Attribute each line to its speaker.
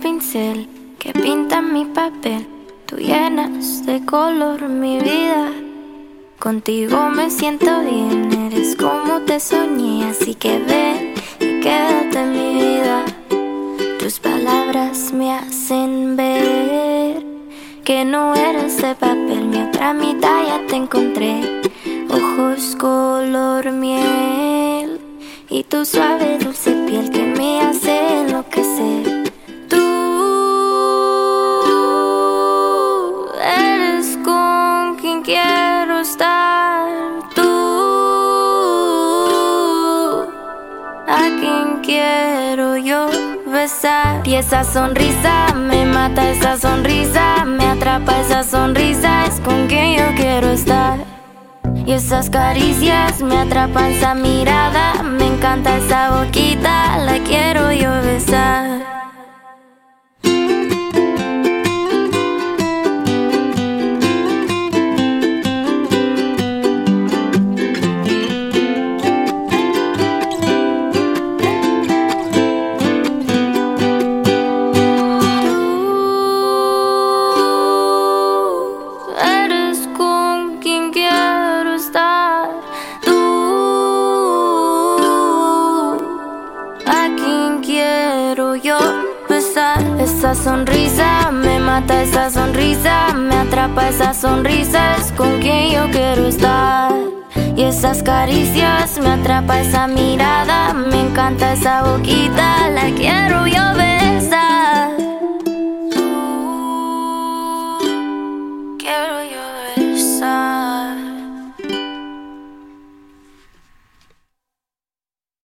Speaker 1: pincel que pinta mi papel. Tú llenas de color mi vida. Contigo me siento bien, eres como te soñé, así que ven y quédate en mi vida. Tus palabras me hacen ver que no eres de papel, mi otra mitad ya te encontré. Ojos color miel tu suave dulce piel que me hace enloquecer. Tú eres con quien quiero estar. Tú a quien quiero yo besar. Y esa sonrisa me mata, esa sonrisa me atrapa, esa sonrisa es con quien yo quiero estar. Y esas caricias me atrapan, esa mirada, encanta esa boquita, la tuyo besar Esa sonrisa me mata, esa sonrisa me atrapa Esa sonrisa es con quien yo quiero estar. Y esas caricias me atrapa, esa mirada me encanta Esa boquita la quiero yo besar. Quiero yo